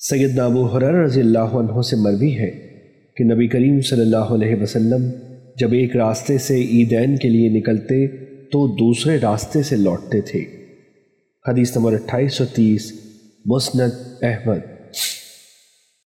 سید ابو حرر رضی اللہ عنہ سے مروی ہے کہ نبی کریم صلی اللہ علیہ وسلم جب ایک راستے سے عیدین کے لیے نکلتے تو دوسرے راستے سے لوٹتے تھے۔ حدیث نمبر اٹھائیس سو تیس، مسند احمد۔